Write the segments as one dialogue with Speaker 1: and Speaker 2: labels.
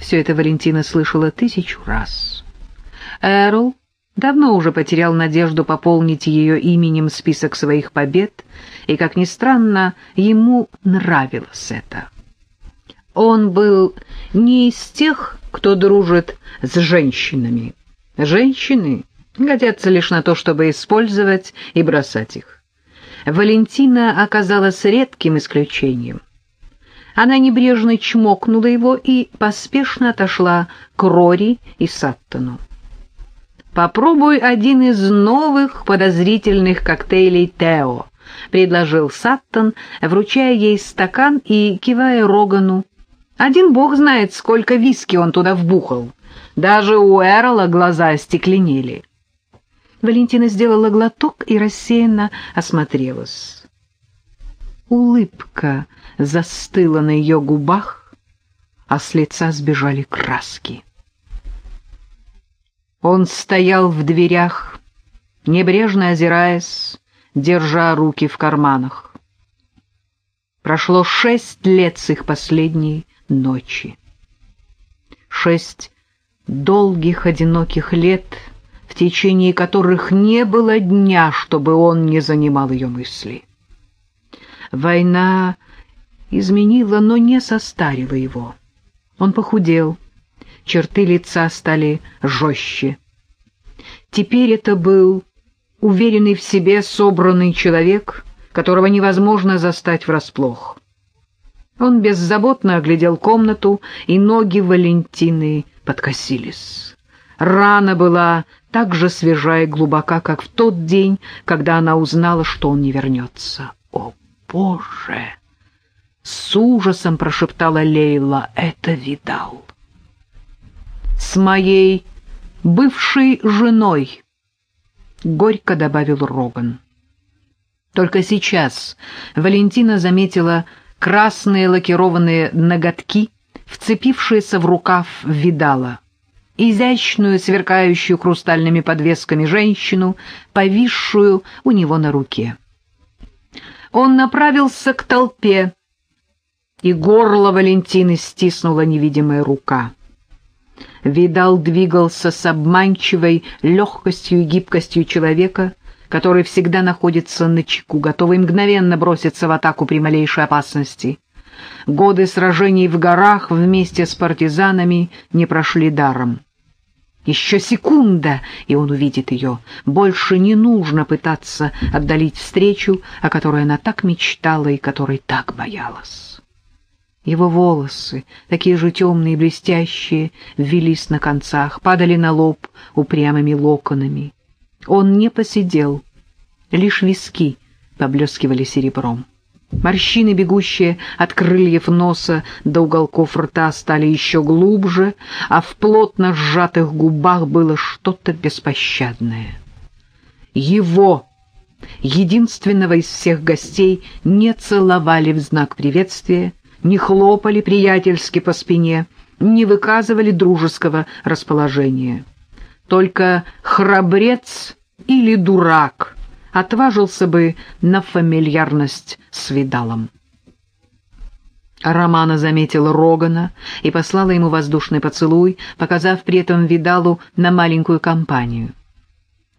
Speaker 1: Все это Валентина слышала тысячу раз. Эрл давно уже потерял надежду пополнить ее именем список своих побед, и, как ни странно, ему нравилось это. Он был не из тех, кто дружит с женщинами. Женщины годятся лишь на то, чтобы использовать и бросать их. Валентина оказалась редким исключением. Она небрежно чмокнула его и поспешно отошла к Рори и Саттону. «Попробуй один из новых подозрительных коктейлей Тео», — предложил Саттон, вручая ей стакан и кивая Рогану. «Один бог знает, сколько виски он туда вбухал. Даже у Эрла глаза остекленели». Валентина сделала глоток и рассеянно осмотрелась. Улыбка застыла на ее губах, а с лица сбежали краски. Он стоял в дверях, небрежно озираясь, держа руки в карманах. Прошло шесть лет с их последней ночи. Шесть долгих одиноких лет, в течение которых не было дня, чтобы он не занимал ее мысли. Война изменила, но не состарила его. Он похудел, черты лица стали жестче. Теперь это был уверенный в себе, собранный человек, которого невозможно застать врасплох. Он беззаботно оглядел комнату, и ноги Валентины подкосились. Рана была так же свежа и глубока, как в тот день, когда она узнала, что он не вернется. «О, Боже!» — с ужасом прошептала Лейла. «Это видал!» «С моей бывшей женой!» — горько добавил Роган. Только сейчас Валентина заметила красные лакированные ноготки, вцепившиеся в рукав видала, изящную, сверкающую хрустальными подвесками женщину, повисшую у него на руке. Он направился к толпе, и горло Валентины стиснула невидимая рука. Видал двигался с обманчивой легкостью и гибкостью человека, который всегда находится на чеку, готовый мгновенно броситься в атаку при малейшей опасности. Годы сражений в горах вместе с партизанами не прошли даром. Еще секунда, и он увидит ее. Больше не нужно пытаться отдалить встречу, о которой она так мечтала и которой так боялась. Его волосы, такие же темные и блестящие, ввелись на концах, падали на лоб упрямыми локонами. Он не посидел, лишь виски поблескивали серебром. Морщины, бегущие от крыльев носа до уголков рта, стали еще глубже, а в плотно сжатых губах было что-то беспощадное. Его, единственного из всех гостей, не целовали в знак приветствия, не хлопали приятельски по спине, не выказывали дружеского расположения. Только храбрец или дурак отважился бы на фамильярность с Видалом. Романа заметила Рогана и послала ему воздушный поцелуй, показав при этом Видалу на маленькую компанию.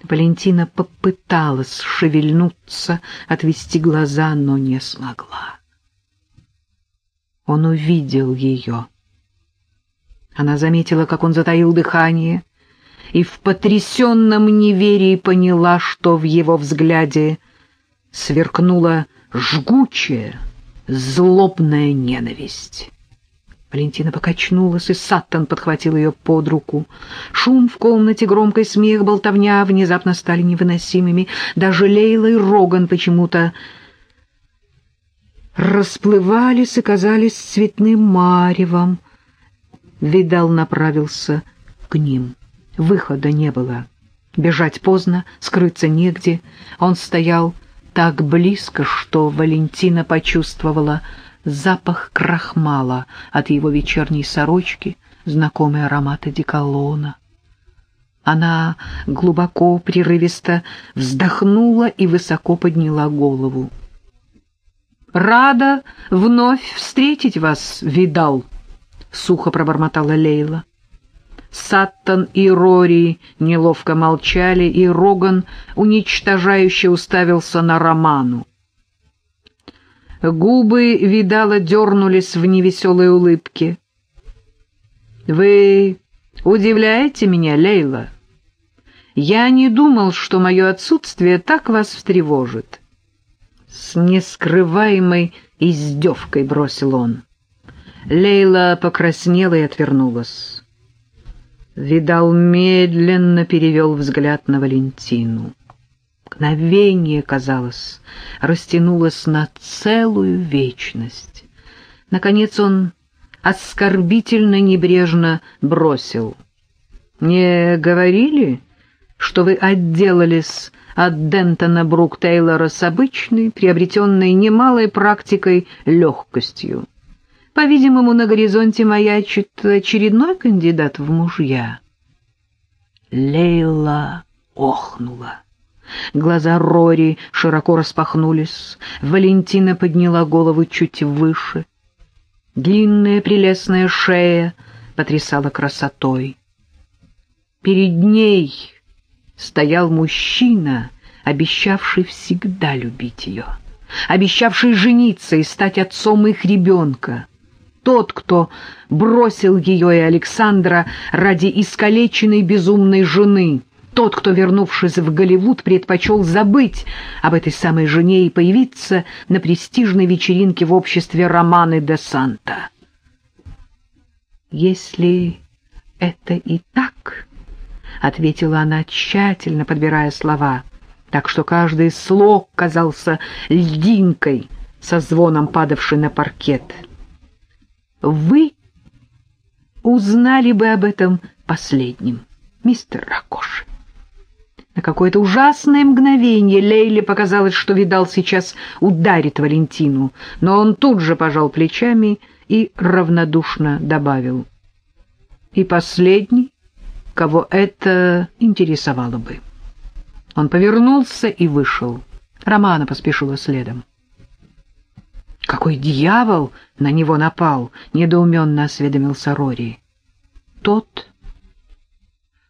Speaker 1: Валентина попыталась шевельнуться, отвести глаза, но не смогла. Он увидел ее. Она заметила, как он затаил дыхание, и в потрясенном неверии поняла, что в его взгляде сверкнула жгучая, злобная ненависть. Валентина покачнулась, и Саттон подхватил ее под руку. Шум в комнате, громкий смех, болтовня внезапно стали невыносимыми. Даже Лейла и Роган почему-то расплывались и казались цветным маревом. Видал направился к ним. Выхода не было. Бежать поздно, скрыться негде. Он стоял так близко, что Валентина почувствовала запах крахмала от его вечерней сорочки, знакомый аромат одеколона. Она глубоко, прерывисто вздохнула и высоко подняла голову. «Рада вновь встретить вас, видал», — сухо пробормотала Лейла. Саттон и Рори неловко молчали, и Роган уничтожающе уставился на Роману. Губы, видала, дернулись в невеселой улыбке. «Вы удивляете меня, Лейла? Я не думал, что мое отсутствие так вас встревожит». С нескрываемой издевкой бросил он. Лейла покраснела и отвернулась. Видал медленно перевел взгляд на Валентину. Мгновение, казалось, растянулось на целую вечность. Наконец он оскорбительно небрежно бросил. «Не говорили, что вы отделались от Дентона Брук Тейлора с обычной, приобретенной немалой практикой легкостью?» По-видимому, на горизонте маячит очередной кандидат в мужья. Лейла охнула. Глаза Рори широко распахнулись. Валентина подняла голову чуть выше. Длинная прелестная шея потрясала красотой. Перед ней стоял мужчина, обещавший всегда любить ее, обещавший жениться и стать отцом их ребенка тот, кто бросил ее и Александра ради искалеченной безумной жены, тот, кто, вернувшись в Голливуд, предпочел забыть об этой самой жене и появиться на престижной вечеринке в обществе Романы де Санта. «Если это и так...» — ответила она, тщательно подбирая слова, так что каждый слог казался льдинкой со звоном падавшей на паркет — вы узнали бы об этом последним, мистер Ракош. На какое-то ужасное мгновение Лейле показалось, что видал сейчас ударит Валентину, но он тут же пожал плечами и равнодушно добавил. И последний, кого это интересовало бы. Он повернулся и вышел. Романа поспешила следом. «Какой дьявол на него напал?» — недоуменно осведомился Рори. «Тот,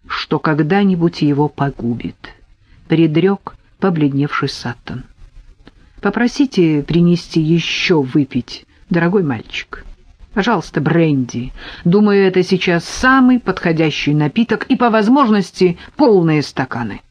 Speaker 1: что когда-нибудь его погубит», — предрек побледневший Саттон. «Попросите принести еще выпить, дорогой мальчик. Пожалуйста, бренди. Думаю, это сейчас самый подходящий напиток и, по возможности, полные стаканы».